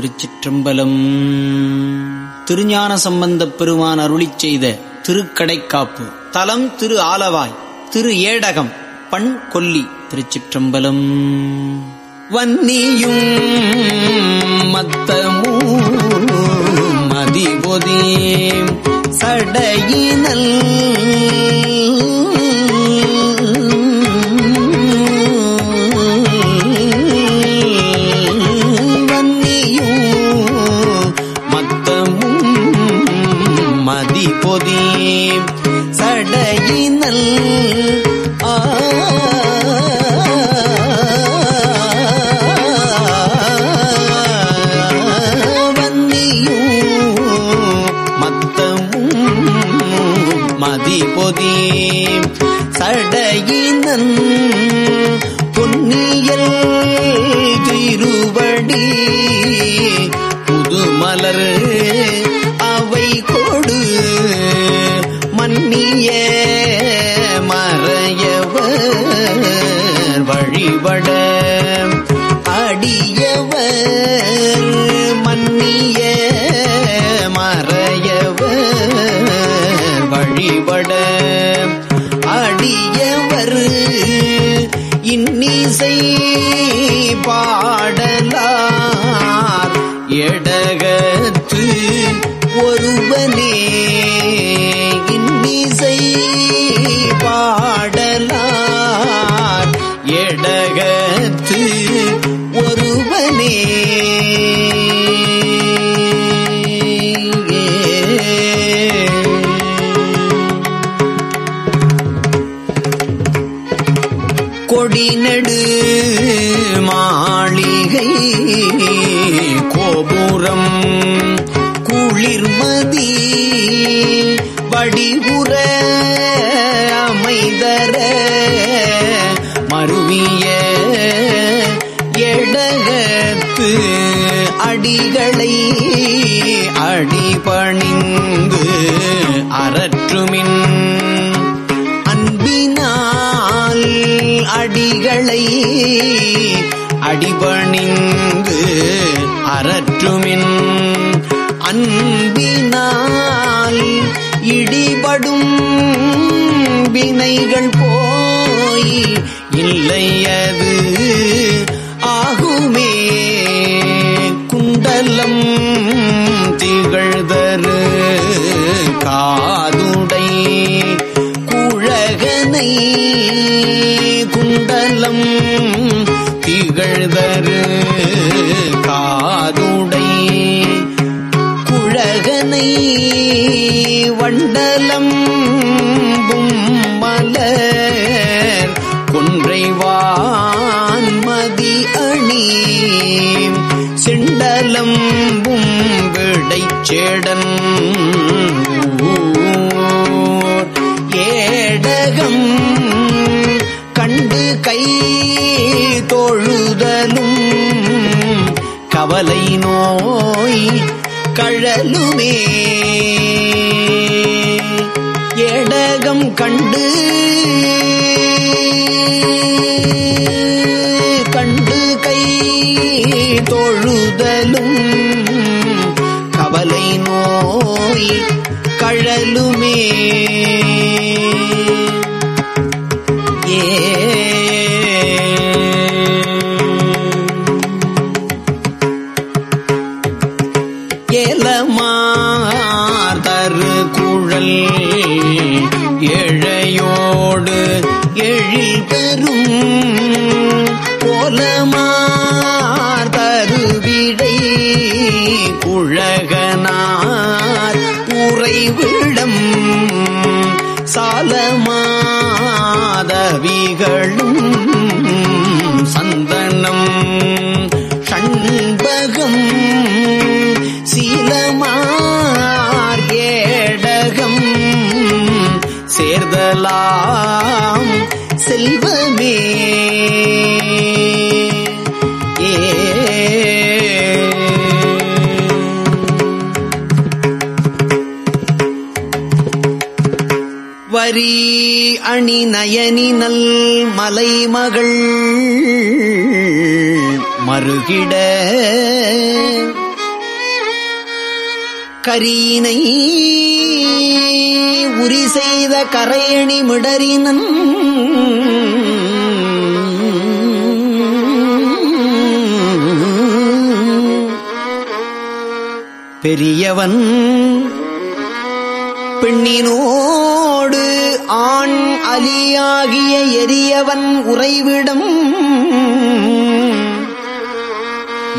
திருச்சிற்றம்பலம். திருஞான சம்பந்தப் பெருமான் அருளி செய்த திருக்கடைக்காப்பு. தலம் திரு ஆலவாய் திரு ஏடகம் பண் கொல்லி திருச்சிற்றம்பலம். வன்னியும் மத்தமும் மதிபொதி சடையினல் சடையினல். வன்னியும் மத்தமும் சடையினன் பொன்னியல் திருவடி. மன்னிய மறையவர் வழிபட அடியவர் மன்னிய மறையவர் வழிபட அடியவர் இன்னிசை பாடலார் எடகத்து ஒருவனே இசை பாடலார் எடகத்து ஒருவனே. கொடிநடு மாளிகை கோபுரம் குளிர்மதி. வடிவுற அமைதர மருவிய எடகத்து அடிகளை அடிபணிந்து அறற்றுமின். அன்பினால் அடிகளை அடிபணிந்து அறற்றுமின். அன்பினால் வினைகள் போய் இல்லையது ஆகுமே. குண்டலம் திகழ்தரு காதுடை குழகனை. குண்டலம் திகழ்தரு காதுடை குழகனை. வண்டலம் விளம்பும் விடைச்சேடன் ஏடகம் கண்டு கை தொழுதலும் கவலை நோய் கழலுமே. ஏடகம் கண்டு கண்டு கை தொழு தொழுதலும் கவலை நோய் கழலுமே. ஏ. குழல் ஏழையோடு எழில் பெறும் கோலமார் தருவிடை உறைவிடம் சாலமாதவிகளும் சந்தனம் ஷண்பகம் சீலமார் ஏடகம் சேர்தலாம் செல்வமே. வரி அணி நயனினல் மலைமகள் மறுகிட கரீனை உரி செய்த கரையணி மிடறினன் பெரியவன் பெண்ணினோ பெண்ணினோடு ஆண் அலியாகிய எரியவன் உறைவிடம்.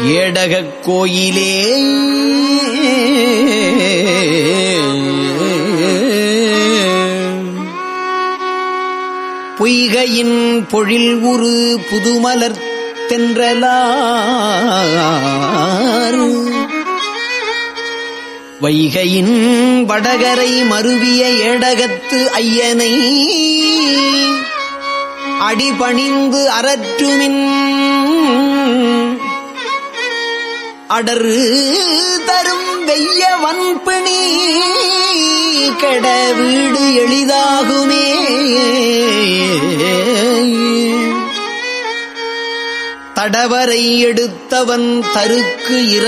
ஏடகக் கோயிலே பொய்கையின் பொழில் உரு புதுமலர் தென்றலார். வைகையின் வடகரை மருவிய ஏடகத்து ஐயனை அடிபணிந்து அறற்றுமின் அடரு தரும் வெய்ய வன்பிணி கெட வீடு எளிதாகுமே. தடவரை எடுத்தவன் தருக்கு இர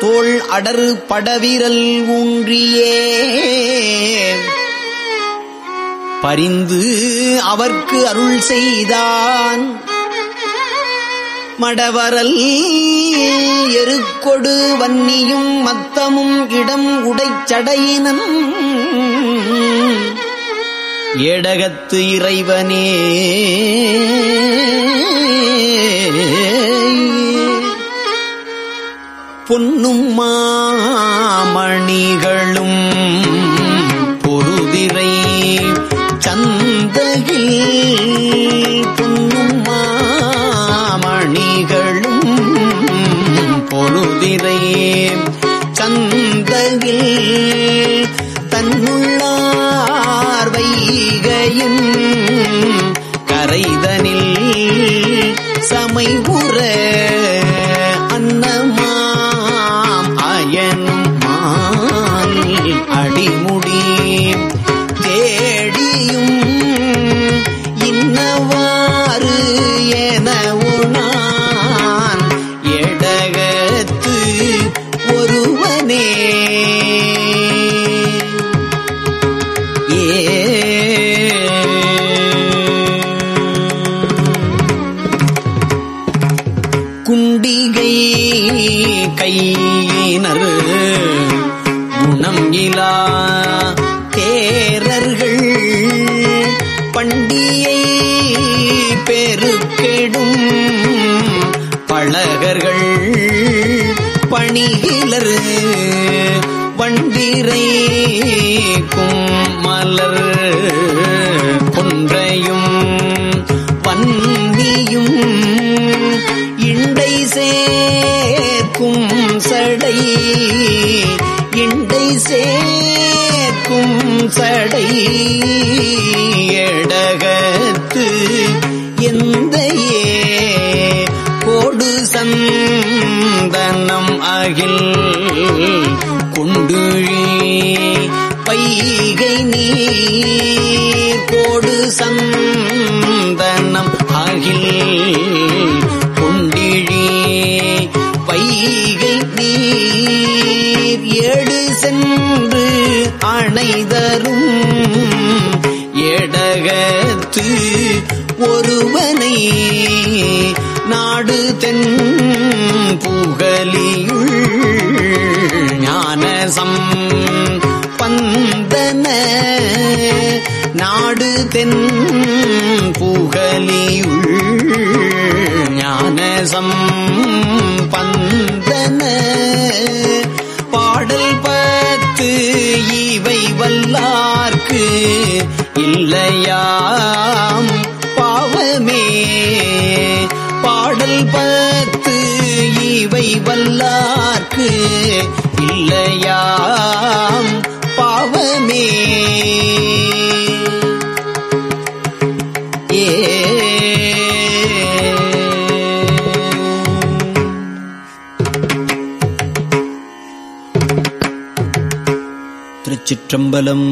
தோள் அடரு படவிரல் ஊன்றியே. பரிந்து அவர்க்கு அருள் செய்தான். மடவரல் எருக்கொடு வன்னியும் மத்தமும் இடம் உடைச்சடையினம் ஏடகத்து இறைவனே. பொன்னும் மாமணிகளும் பொருதிரை சந்தையில் பொன்னும் மாமணிகளும் பொருதிரை சந்தகில் குண்டிகை கையினர் குணம் இலா தேரர்கள் பண்டியை பெருக்கெடும் பழகர்கள் பணிகிலர் வண்டிரை கும்மலர் கொன்றையும் பன்னியும் சேர்க்கும் சடை. இண்டை சேர்க்கும் சடை. எடகத்து எந்த கோடு சந்தனம் அகில். குண்டுழி பைகை நீர் கோடு சந்தனம் அகில். அணைதரும் எடகத்து ஒருவனை. நாடு தென் புகலியுள் ஞானசம் பந்தன. நாடு தென் புகலியுள் ஞானசம் பந்தன. பாடல் பத்து இவை வல்லார்க்கு இல்லையாம் பாவமே. பாடல் பத்து இவை வல்லார்க்கு இல்லையாம் பாவமே. திருச்சிற்றம்பலம்